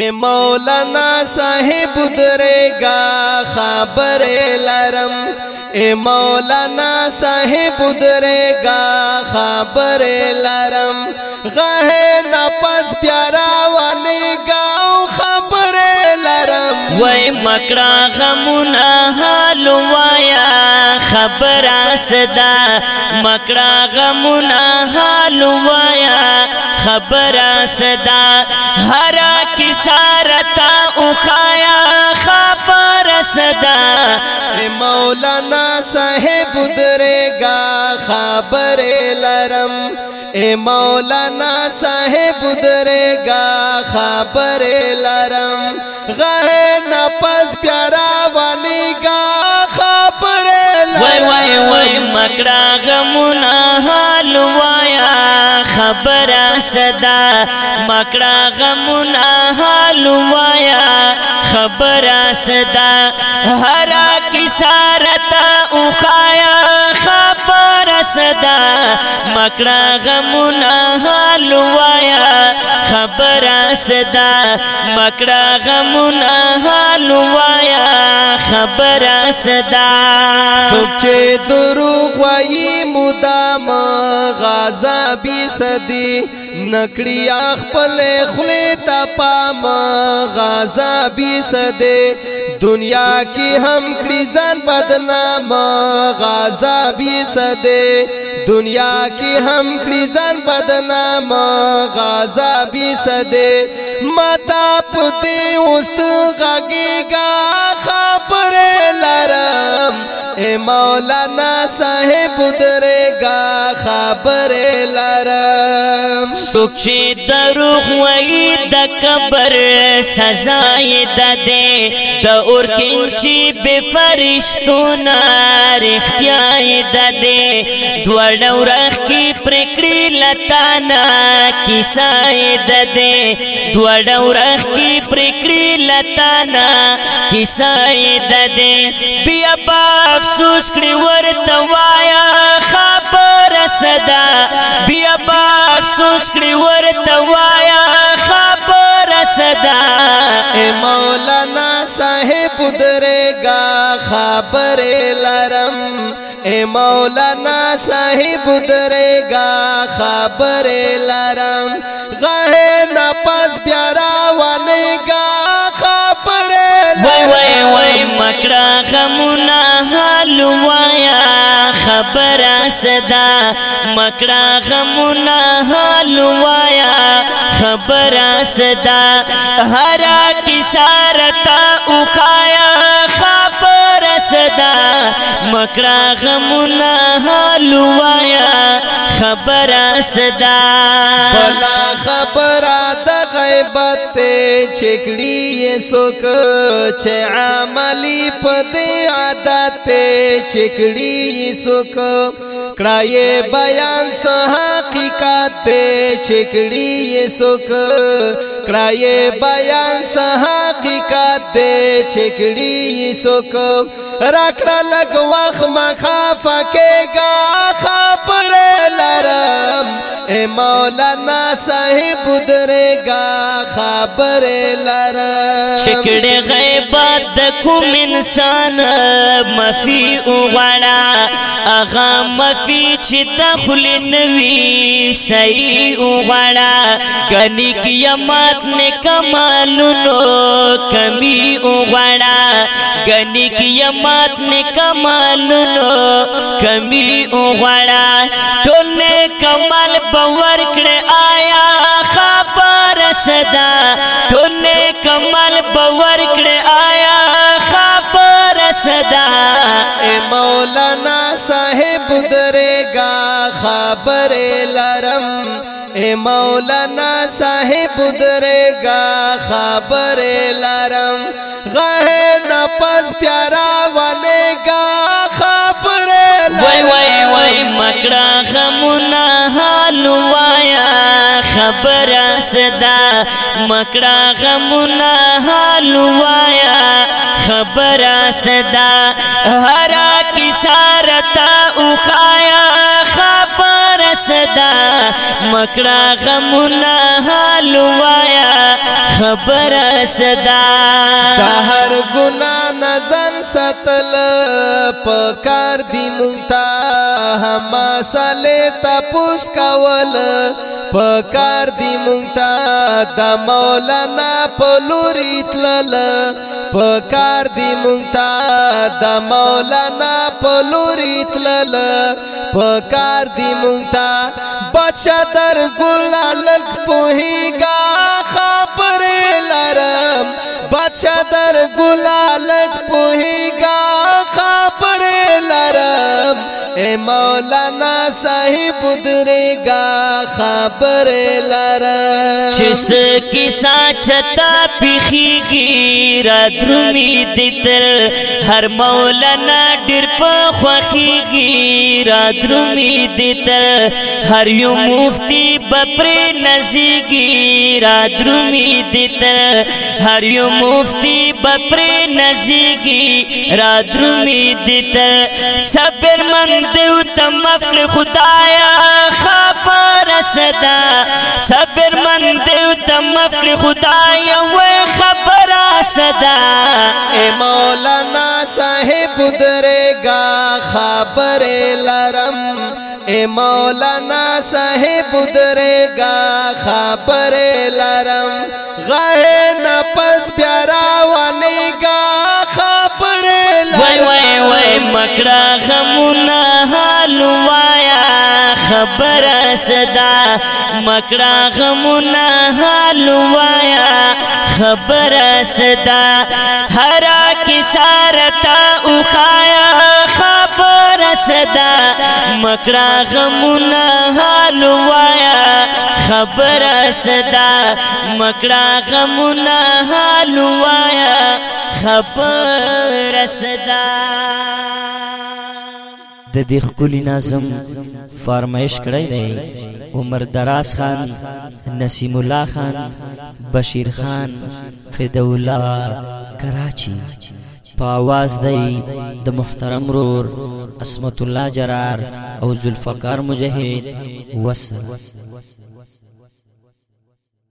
اے مولانا صاحب درے گا خبر لرم اے مولانا صاحب درے گا خبر لرم غہ نفس پیارا وانی گاو خبر لرم وے مکڑا غمنا حال وایا خبر اسدا مکڑا غمنا حال وایا خبر صدا هرا کی سارتا اخایا خبر صدا مولانا صاحب درے گا خبر لرم اے مولانا صاحب درے گا خبر لرم خبره صدا مکړه غمونه حلوایا خبره صدا هر کی سارتا اوخایا صدا مکړه غمونه حلوایا خبره صدا مکړه غمونه حلوایا خبره صدا سوچې دروغ وایي مدام غضب صدي نکړی خپل خله تا پام غضب صدي دنیا کی هم کړي ځان بدنام غازابي سده دنیا کی هم کړي ځان بدنام غازابي سده متا پته اوست غږیګا خبره لرم اے مولانا صاحب درګه خبر سوک چی دروغ وی د قبر سزای د دے د اور کنچی به فرشتو نار اختیای د دے دوړ ورخ کی پرکړی لتا نا کیسای د دے دوړ ورخ کی پرکړی لتا نا کیسای د دے بیا با افسوس کړی ورته وایا صدا بیا با افسوس کړی ورته وایا خبر صدا اے مولانا صاحب درېګا خبر لرم اے مولانا صاحب درېګا خبر لرم غه نه پس بیا روانېګا خبر لرم وای وای وای مکړه غمونه حلوا خبره صدا مکړه غمونه حلوایا خبره صدا هر کسارتا او خایا خبره صدا مکړه غمونه حلوایا خبره صدا بلا خبره چکڑی یہ سوکو چھ پدے پتیہ چکڑی یہ سوک کڑائے بیان سوکھ کرائے چکڑی یہ یہ سوک کڑائے بیان چکڑی سوک رکھ لگ وقت مکھا کے گا لرم اے مولانا صاحب درے گا خبر لر چکړې غیبت د کوم انسان مفي وغړا اغه مفي چې تخل نوي صحیح وغړا کني قیامت نه کمالونو کمی وغړا کني قیامت نه کمالونو کمی وغړا ټول کمال باور کړه آیا خبر صدا باور کړه آیا خبر صدا اے مولانا صاحب درېګا خبر لرم اے مولانا صاحب درېګا خبر لرم غه نفس پیارا ونګا خبر لرم وای وای وای مکړه غمونه خبره صدا مکړه غمونه حلوایا خبره صدا هر کیسارتا او خایا خبره صدا مکړه غمونه حلوایا خبره صدا د هر ګنا نظر ستل پکار دی مونتا هم ساله تپوس کول پکار دی مونتا دا مولانا پلوری تلل پکار دی مونتا دا مولانا پلوری تلل پکار دی مونتا بچا در ګلالک پوهیګا خبر لرم بچا در ګلالک پوهیګا اے مولانا صاحب درېګا خبر لره چس کیسا چتا پیخیږي را درومي دتل هر مولانا ډېر په خوخیږي را درومي دتل هر یو مفتی بپر نزيږي را درومي دتل هر یو مفتی بپر نزيږي را درومي دتل صبر من دیو تمفل خدایا خبر صدا صبر من دیو تمفل خدایا و خبر صدا اے مولانا صاحب درے گا خبر لرم اے مولانا صاحب درے گا خبر لرم غه نفس پیارا ونی گا خبر لرم وای وای وای مکړه غمونه خبر صدا مکڑا غمنا حال وایا خبر صدا ہرا کی سارتا اخایا خبر صدا مکڑا غمنا حال وایا خبر صدا مکڑا غمنا حال وایا خبر صدا د دې خولي نظم فرمایش کړی دی عمر دراز خان نسیم الله خان بشیر خان فدو الله کراچی پاواز دی د محترم رور اسمت الله جرار او ذوالفقار مجاهد وسل